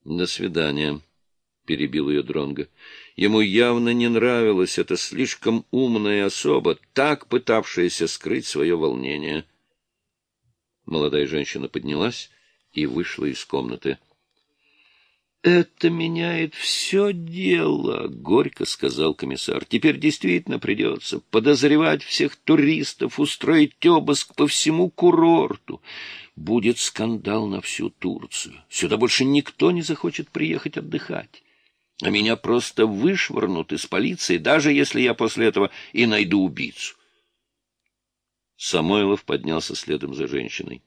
— До свидания, — перебил ее Дронго. Ему явно не нравилась эта слишком умная особа, так пытавшаяся скрыть свое волнение. Молодая женщина поднялась и вышла из комнаты. — Это меняет все дело, — горько сказал комиссар. — Теперь действительно придется подозревать всех туристов, устроить обыск по всему курорту. Будет скандал на всю Турцию. Сюда больше никто не захочет приехать отдыхать а меня просто вышвырнут из полиции, даже если я после этого и найду убийцу. Самойлов поднялся следом за женщиной.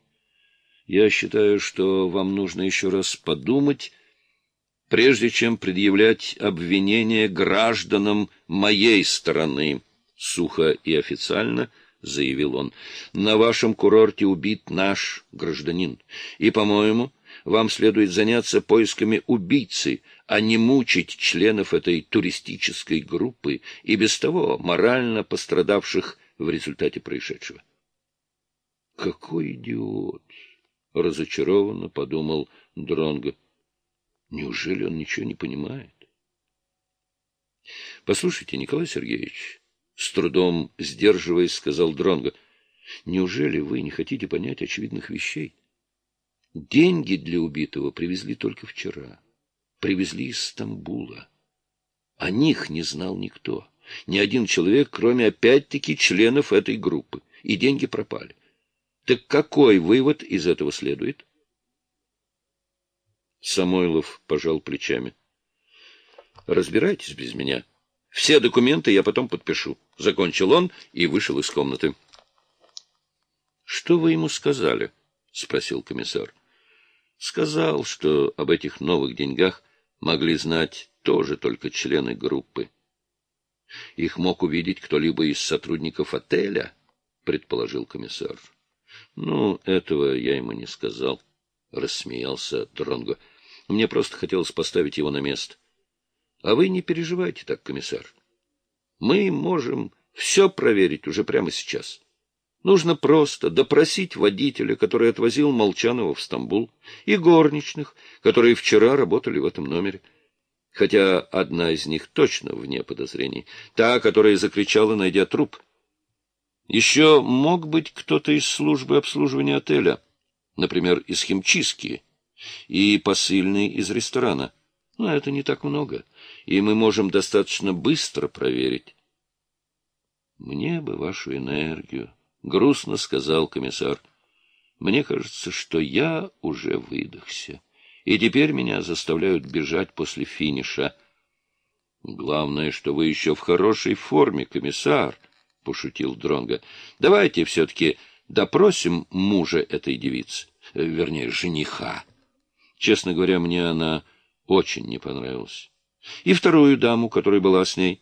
Я считаю, что вам нужно еще раз подумать, прежде чем предъявлять обвинения гражданам моей стороны, сухо и официально заявил он. На вашем курорте убит наш гражданин, и, по-моему, вам следует заняться поисками убийцы, а не мучить членов этой туристической группы и без того морально пострадавших в результате происшедшего. Какой идиот! разочарованно подумал Дронго. Неужели он ничего не понимает? Послушайте, Николай Сергеевич, с трудом сдерживаясь, сказал Дронго, неужели вы не хотите понять очевидных вещей? Деньги для убитого привезли только вчера. Привезли из Стамбула. О них не знал никто. Ни один человек, кроме опять-таки членов этой группы. И деньги пропали. Так какой вывод из этого следует? Самойлов пожал плечами. Разбирайтесь без меня. Все документы я потом подпишу. Закончил он и вышел из комнаты. — Что вы ему сказали? — спросил комиссар. — Сказал, что об этих новых деньгах могли знать тоже только члены группы. Их мог увидеть кто-либо из сотрудников отеля, предположил комиссар. Ну, этого я ему не сказал, рассмеялся Дронго. Мне просто хотелось поставить его на место. А вы не переживайте так, комиссар. Мы можем все проверить уже прямо сейчас. Нужно просто допросить водителя, который отвозил Молчанова в Стамбул, и горничных, которые вчера работали в этом номере. Хотя одна из них точно вне подозрений. Та, которая закричала, найдя труп. Еще мог быть кто-то из службы обслуживания отеля, например, из химчистки, и посыльный из ресторана. Но это не так много, и мы можем достаточно быстро проверить. Мне бы вашу энергию. — грустно сказал комиссар. — Мне кажется, что я уже выдохся, и теперь меня заставляют бежать после финиша. — Главное, что вы еще в хорошей форме, комиссар, — пошутил Дронга. Давайте все-таки допросим мужа этой девицы, э, вернее, жениха. Честно говоря, мне она очень не понравилась. И вторую даму, которая была с ней.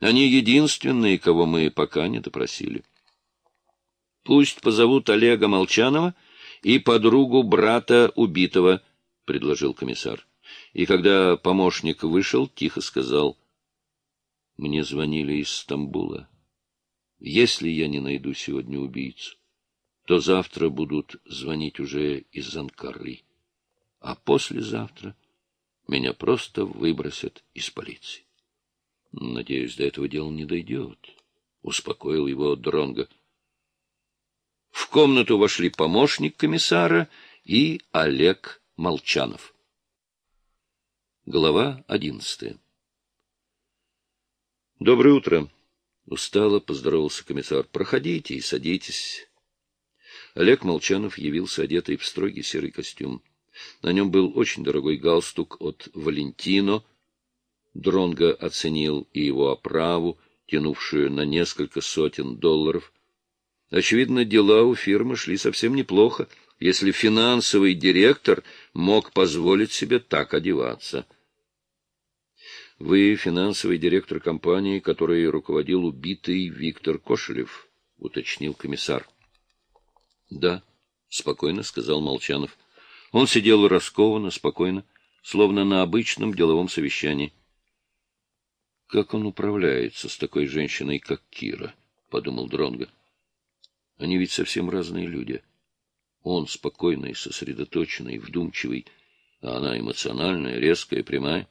Они единственные, кого мы пока не допросили. Пусть позовут Олега Молчанова и подругу брата убитого, — предложил комиссар. И когда помощник вышел, тихо сказал, — Мне звонили из Стамбула. Если я не найду сегодня убийцу, то завтра будут звонить уже из Анкары, а послезавтра меня просто выбросят из полиции. Надеюсь, до этого дела не дойдет, — успокоил его Дронго. В комнату вошли помощник комиссара и Олег Молчанов. Глава одиннадцатая Доброе утро. Устало поздоровался комиссар. Проходите и садитесь. Олег Молчанов явился одетый в строгий серый костюм. На нем был очень дорогой галстук от Валентино. Дронго оценил и его оправу, тянувшую на несколько сотен долларов — Очевидно, дела у фирмы шли совсем неплохо, если финансовый директор мог позволить себе так одеваться. Вы финансовый директор компании, которой руководил убитый Виктор Кошелев, уточнил комиссар. Да, спокойно сказал Молчанов. Он сидел раскованно, спокойно, словно на обычном деловом совещании. Как он управляется с такой женщиной, как Кира, подумал Дронга. Они ведь совсем разные люди. Он спокойный, сосредоточенный, вдумчивый, А она эмоциональная, резкая, прямая.